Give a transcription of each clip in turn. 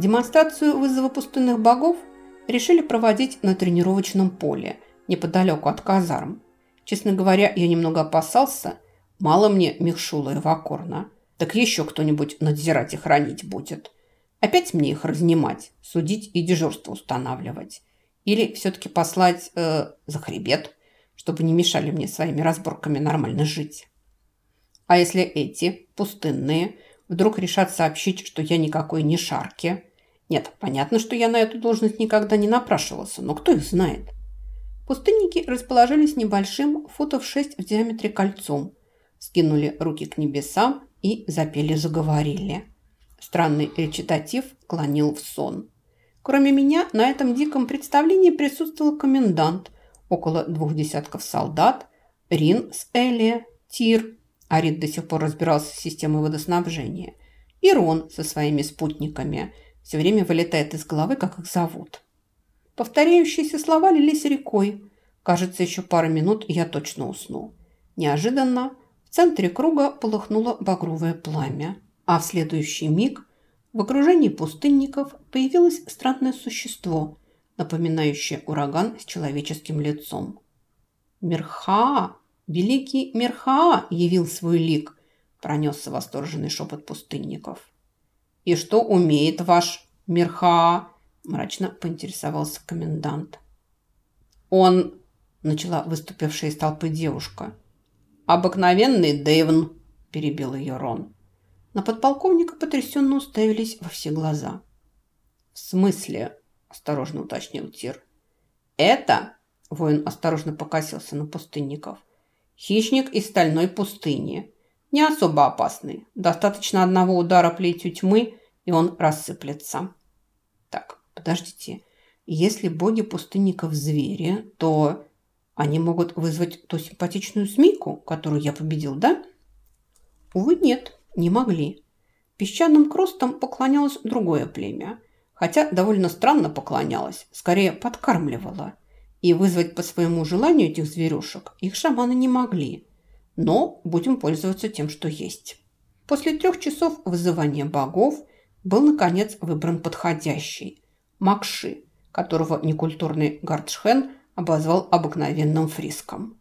Демонстрацию вызова пустынных богов решили проводить на тренировочном поле, неподалеку от казарм. Честно говоря, я немного опасался. Мало мне Михшула и Вакорна. Так еще кто-нибудь надзирать и хранить будет. Опять мне их разнимать, судить и дежурство устанавливать. Или все-таки послать э, за хребет, чтобы не мешали мне своими разборками нормально жить. А если эти, пустынные, вдруг решат сообщить, что я никакой не шарки? Нет, понятно, что я на эту должность никогда не напрашивался, но кто их знает? Пустынники расположились небольшим, футов шесть в диаметре кольцом, скинули руки к небесам и запели-заговорили. Странный речитатив клонил в сон. Кроме меня, на этом диком представлении присутствовал комендант, около двух десятков солдат, Рин с Элли, Тир, Арит до сих пор разбирался с системой водоснабжения, и Рон со своими спутниками. Все время вылетает из головы, как их зовут. Повторяющиеся слова лились рекой. Кажется, еще пару минут, и я точно усну. Неожиданно в центре круга полыхнуло багровое пламя, а в следующий миг в окружении пустынников появилось странное существо, напоминающее ураган с человеческим лицом. «Мерха! Великий Мерха явил свой лик!» – пронесся восторженный шепот пустынников. «И что умеет ваш Мерха?» – мрачно поинтересовался комендант. «Он...» – начала выступившая из толпы девушка. «Обыкновенный Дэйвн!» – перебил ее Рон. На подполковника потрясенно уставились во все глаза. «В смысле?» – осторожно уточнил Тир. «Это?» – воин осторожно покосился на пустынников. «Хищник из стальной пустыни. Не особо опасный. Достаточно одного удара плетью тьмы, и он рассыплется». «Так, подождите. Если боги пустынников звери, то они могут вызвать ту симпатичную змейку, которую я победил, да?» «Увы, нет», не могли. Песчаным кростом поклонялось другое племя. Хотя довольно странно поклонялось, скорее подкармливало. И вызвать по своему желанию этих зверюшек их шаманы не могли. Но будем пользоваться тем, что есть. После трех часов вызывания богов был, наконец, выбран подходящий – Макши, которого некультурный Гардшхен обозвал обыкновенным фриском.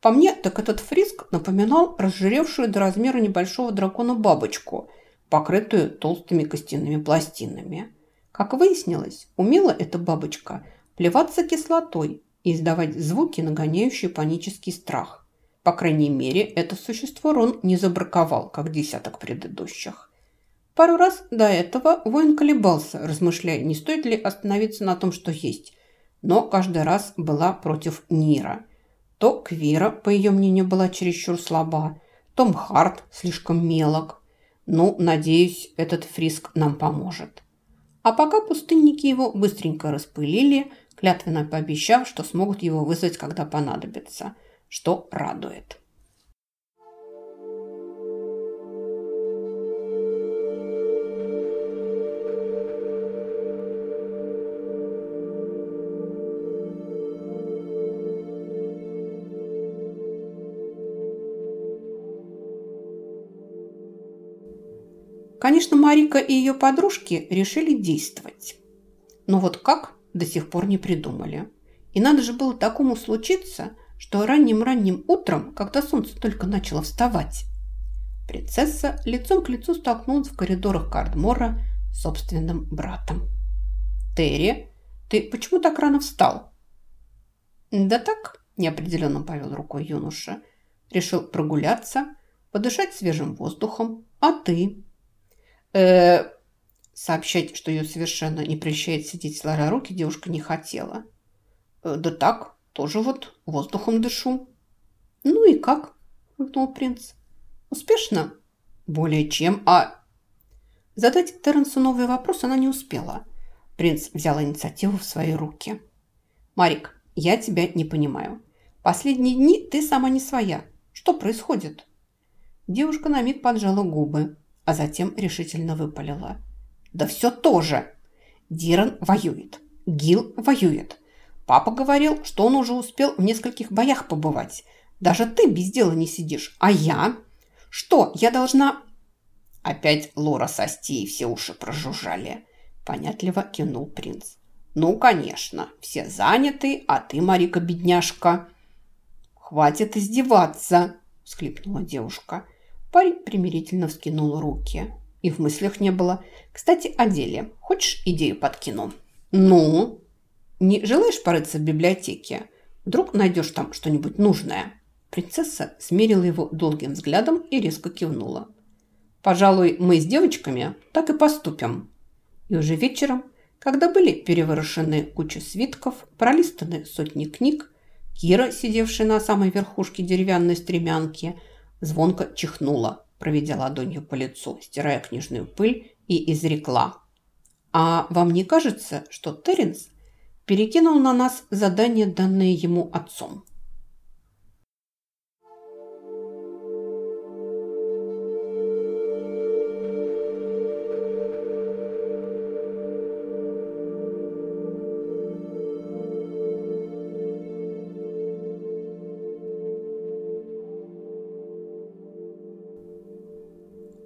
По мне, так этот фриск напоминал разжиревшую до размера небольшого дракона бабочку, покрытую толстыми костяными пластинами. Как выяснилось, умела эта бабочка плеваться кислотой и издавать звуки, нагоняющие панический страх. По крайней мере, это существо Рон не забраковал, как десяток предыдущих. Пару раз до этого воин колебался, размышляя, не стоит ли остановиться на том, что есть. Но каждый раз была против Нира – то Квира, по ее мнению, была чересчур слаба, Том Харт слишком мелок. Ну, надеюсь, этот фриск нам поможет. А пока пустынники его быстренько распылили, клятвенно пообещав, что смогут его вызвать, когда понадобится, что радует. Конечно, Марика и ее подружки решили действовать. Но вот как, до сих пор не придумали. И надо же было такому случиться, что ранним-ранним утром, когда солнце только начало вставать, принцесса лицом к лицу столкнулась в коридорах Кардмора с собственным братом. «Терри, ты почему так рано встал?» «Да так», – неопределенно повел рукой юноша. «Решил прогуляться, подышать свежим воздухом. А ты?» э Сообщать, что ее совершенно не прельщает сидеть сложа руки, девушка не хотела. «Э, «Да так, тоже вот воздухом дышу». «Ну и как?» – хмыкнул принц. «Успешно?» «Более чем, а...» Задать Терренсу новый вопрос она не успела. Принц взял инициативу в свои руки. «Марик, я тебя не понимаю. Последние дни ты сама не своя. Что происходит?» Девушка на миг поджала губы, а затем решительно выпалила. «Да все тоже! Диран воюет, Гил воюет. Папа говорил, что он уже успел в нескольких боях побывать. Даже ты без дела не сидишь, а я? Что, я должна...» Опять Лора со Стией все уши прожужжали. Понятливо кивнул принц. «Ну, конечно, все заняты, а ты, Марика, бедняжка». «Хватит издеваться!» – всхлипнула девушка. Парень примирительно вскинул руки. И в мыслях не было. «Кстати, о деле. Хочешь идею подкину?» «Ну?» «Не желаешь порыться в библиотеке? Вдруг найдешь там что-нибудь нужное?» Принцесса смерила его долгим взглядом и резко кивнула. «Пожалуй, мы с девочками так и поступим». И уже вечером, когда были переворошены куча свитков, пролистаны сотни книг, Кира, сидевшая на самой верхушке деревянной стремянки, звонко чихнула, проведя ладонью по лицу, стирая книжную пыль, и изрекла. «А вам не кажется, что Терренс перекинул на нас задание, данное ему отцом?»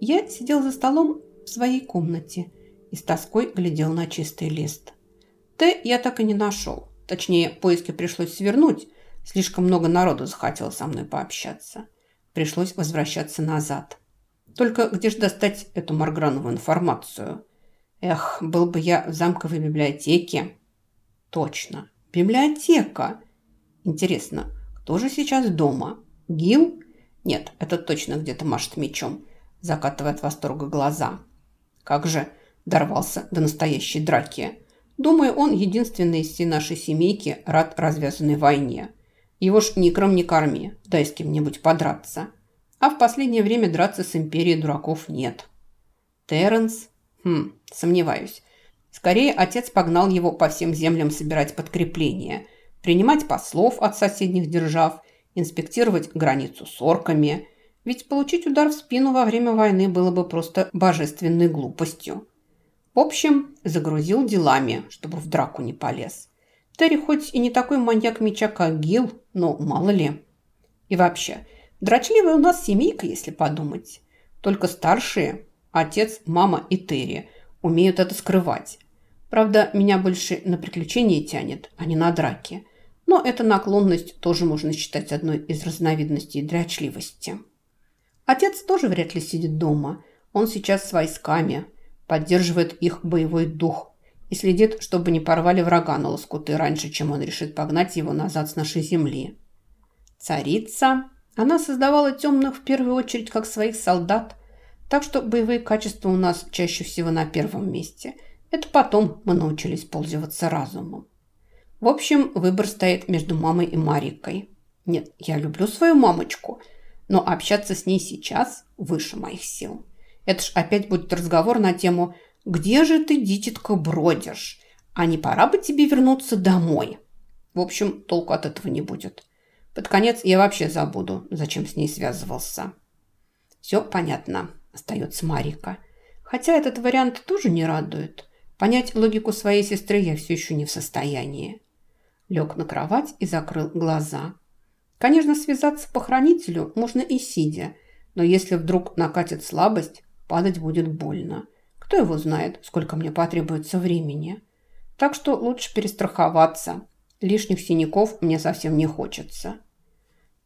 Я сидел за столом в своей комнате и с тоской глядел на чистый лист. Т я так и не нашел. Точнее, поиски пришлось свернуть. Слишком много народу захотело со мной пообщаться. Пришлось возвращаться назад. Только где же достать эту Маргранову информацию? Эх, был бы я в замковой библиотеке. Точно, библиотека. Интересно, кто же сейчас дома? Гил? Нет, это точно где-то машет мечом закатывая от восторга глаза. Как же дорвался до настоящей драки. Думаю, он единственный из всей нашей семейки рад развязанной войне. Его ж ни кром не корми, дай с кем-нибудь подраться. А в последнее время драться с империей дураков нет. Терренс? Хм, сомневаюсь. Скорее, отец погнал его по всем землям собирать подкрепления, принимать послов от соседних держав, инспектировать границу с орками – ведь получить удар в спину во время войны было бы просто божественной глупостью. В общем, загрузил делами, чтобы в драку не полез. Терри хоть и не такой маньяк меча, как Гил, но мало ли. И вообще, дрочливая у нас семейка, если подумать. Только старшие, отец, мама и Терри, умеют это скрывать. Правда, меня больше на приключения тянет, а не на драки. Но эта наклонность тоже можно считать одной из разновидностей дрячливости. Отец тоже вряд ли сидит дома. Он сейчас с войсками, поддерживает их боевой дух и следит, чтобы не порвали врага на лоскуты раньше, чем он решит погнать его назад с нашей земли. Царица. Она создавала темных в первую очередь как своих солдат, так что боевые качества у нас чаще всего на первом месте. Это потом мы научились пользоваться разумом. В общем, выбор стоит между мамой и Марикой. Нет, я люблю свою мамочку – но общаться с ней сейчас выше моих сил. Это ж опять будет разговор на тему «Где же ты, дитятка, бродишь? А не пора бы тебе вернуться домой?» В общем, толку от этого не будет. Под конец я вообще забуду, зачем с ней связывался. Все понятно, остается Марика. Хотя этот вариант тоже не радует. Понять логику своей сестры я все еще не в состоянии. Лег на кровать и закрыл глаза. Конечно, связаться по хранителю можно и сидя, но если вдруг накатит слабость, падать будет больно. Кто его знает, сколько мне потребуется времени. Так что лучше перестраховаться. Лишних синяков мне совсем не хочется.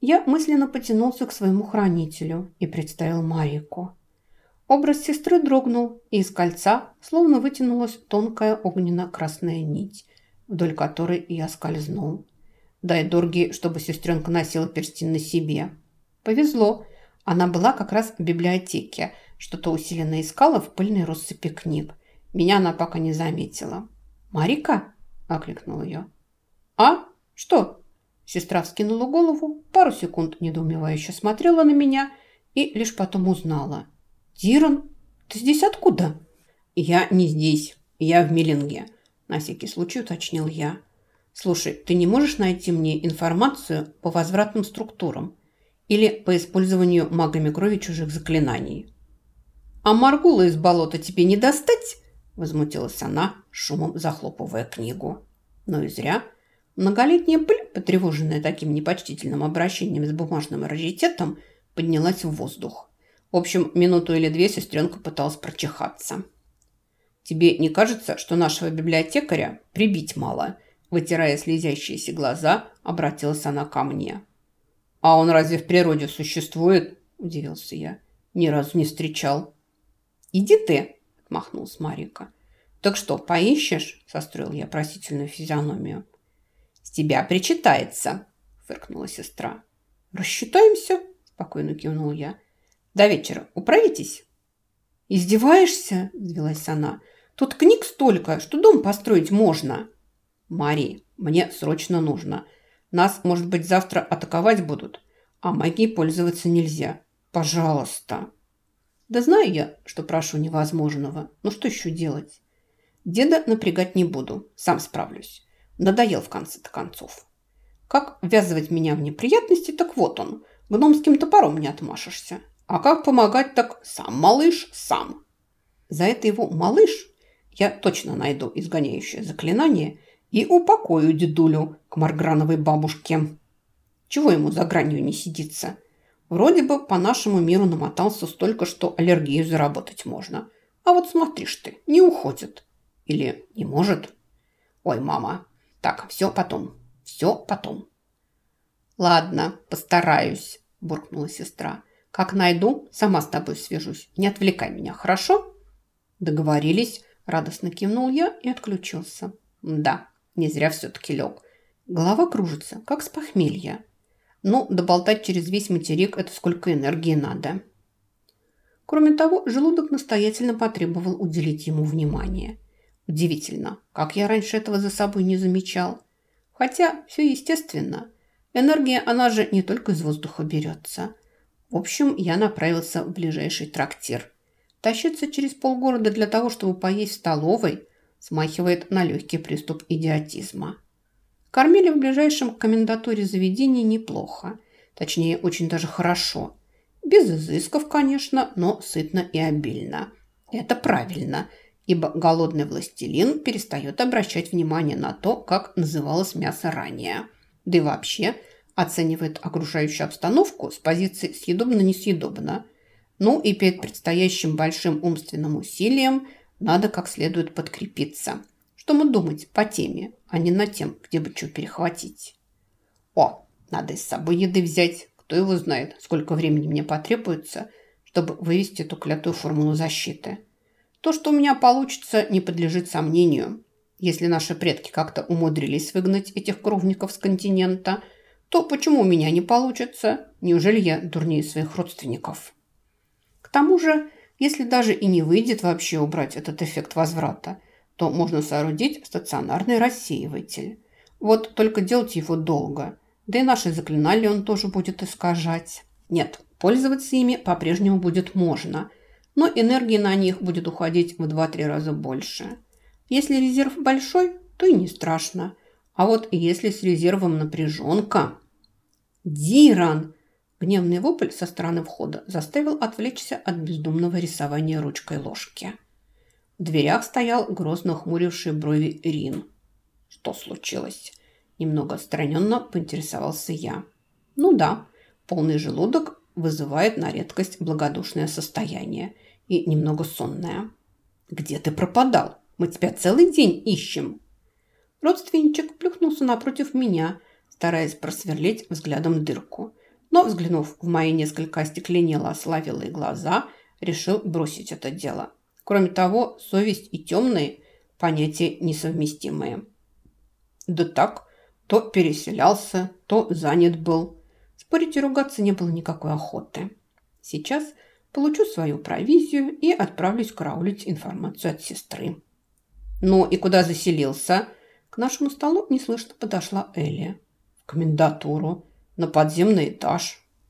Я мысленно потянулся к своему хранителю и представил Марику. Образ сестры дрогнул, и из кольца словно вытянулась тонкая огненно-красная нить, вдоль которой я скользнул. Дай Дорги, чтобы сестренка носила перстень на себе. Повезло. Она была как раз в библиотеке. Что-то усиленно искала в пыльной россыпи книг. Меня она пока не заметила. «Марика?» – окликнул ее. «А? Что?» Сестра вскинула голову, пару секунд недоумевающе смотрела на меня и лишь потом узнала. «Диран, ты здесь откуда?» «Я не здесь. Я в Миллинге», – на всякий случай уточнил я. Слушай, ты не можешь найти мне информацию по возвратным структурам или по использованию магами крови чужих заклинаний? А Маргула из болота тебе не достать? Возмутилась она, шумом захлопывая книгу. Но и зря. Многолетняя пыль, потревоженная таким непочтительным обращением с бумажным раритетом, поднялась в воздух. В общем, минуту или две сестренка пыталась прочихаться. Тебе не кажется, что нашего библиотекаря прибить мало?» Вытирая слезящиеся глаза, обратилась она ко мне. «А он разве в природе существует?» – удивился я. «Ни разу не встречал». «Иди ты!» – отмахнулась Марика. «Так что, поищешь?» – состроил я просительную физиономию. «С тебя причитается!» – фыркнула сестра. «Рассчитаемся?» – спокойно кивнул я. «До вечера управитесь?» «Издеваешься?» – взвелась она. «Тут книг столько, что дом построить можно». «Мари, мне срочно нужно. Нас, может быть, завтра атаковать будут, а магией пользоваться нельзя. Пожалуйста». «Да знаю я, что прошу невозможного. Но что еще делать?» «Деда напрягать не буду. Сам справлюсь. Надоел в конце-то концов. Как ввязывать меня в неприятности, так вот он. Гномским топором не отмашешься. А как помогать, так сам малыш, сам. За это его малыш я точно найду изгоняющее заклинание и упокою дедулю к Марграновой бабушке. Чего ему за гранью не сидится? Вроде бы по нашему миру намотался столько, что аллергию заработать можно. А вот смотришь ты, не уходит. Или не может. Ой, мама. Так, все потом. Все потом. Ладно, постараюсь, буркнула сестра. Как найду, сама с тобой свяжусь. Не отвлекай меня, хорошо? Договорились. Радостно кивнул я и отключился. Да, не зря все-таки лег. Голова кружится, как с похмелья. Ну, доболтать через весь материк – это сколько энергии надо. Кроме того, желудок настоятельно потребовал уделить ему внимание. Удивительно, как я раньше этого за собой не замечал. Хотя все естественно. Энергия, она же не только из воздуха берется – в общем, я направился в ближайший трактир. Тащиться через полгорода для того, чтобы поесть в столовой, смахивает на легкий приступ идиотизма. Кормили в ближайшем комендатуре заведении неплохо. Точнее, очень даже хорошо. Без изысков, конечно, но сытно и обильно. Это правильно, ибо голодный властелин перестает обращать внимание на то, как называлось мясо ранее. Да и вообще – оценивает окружающую обстановку с позиции съедобно-несъедобно. Ну и перед предстоящим большим умственным усилием надо как следует подкрепиться. Что мы думать по теме, а не на тем, где бы что перехватить. О, надо с собой еды взять. Кто его знает, сколько времени мне потребуется, чтобы вывести эту клятую формулу защиты. То, что у меня получится, не подлежит сомнению. Если наши предки как-то умудрились выгнать этих кровников с континента – то почему у меня не получится? Неужели я дурнее своих родственников? К тому же, если даже и не выйдет вообще убрать этот эффект возврата, то можно соорудить стационарный рассеиватель. Вот только делать его долго. Да и наши заклинания он тоже будет искажать. Нет, пользоваться ими по-прежнему будет можно, но энергии на них будет уходить в 2-3 раза больше. Если резерв большой, то и не страшно. А вот если с резервом напряженка... «Диран!» Гневный вопль со стороны входа заставил отвлечься от бездумного рисования ручкой ложки. В дверях стоял грозно хмуривший брови Рин. «Что случилось?» Немного отстраненно поинтересовался я. «Ну да, полный желудок вызывает на редкость благодушное состояние и немного сонное. Где ты пропадал? Мы тебя целый день ищем!» Родственничек плюхнулся напротив меня – стараясь просверлить взглядом дырку. Но, взглянув в мои несколько остекленело ославелые глаза, решил бросить это дело. Кроме того, совесть и темные – понятия несовместимые. Да так, то переселялся, то занят был. Спорить и ругаться не было никакой охоты. Сейчас получу свою провизию и отправлюсь караулить информацию от сестры. «Ну и куда заселился?» К нашему столу неслышно подошла Элия комендатуру, на подземный этаж.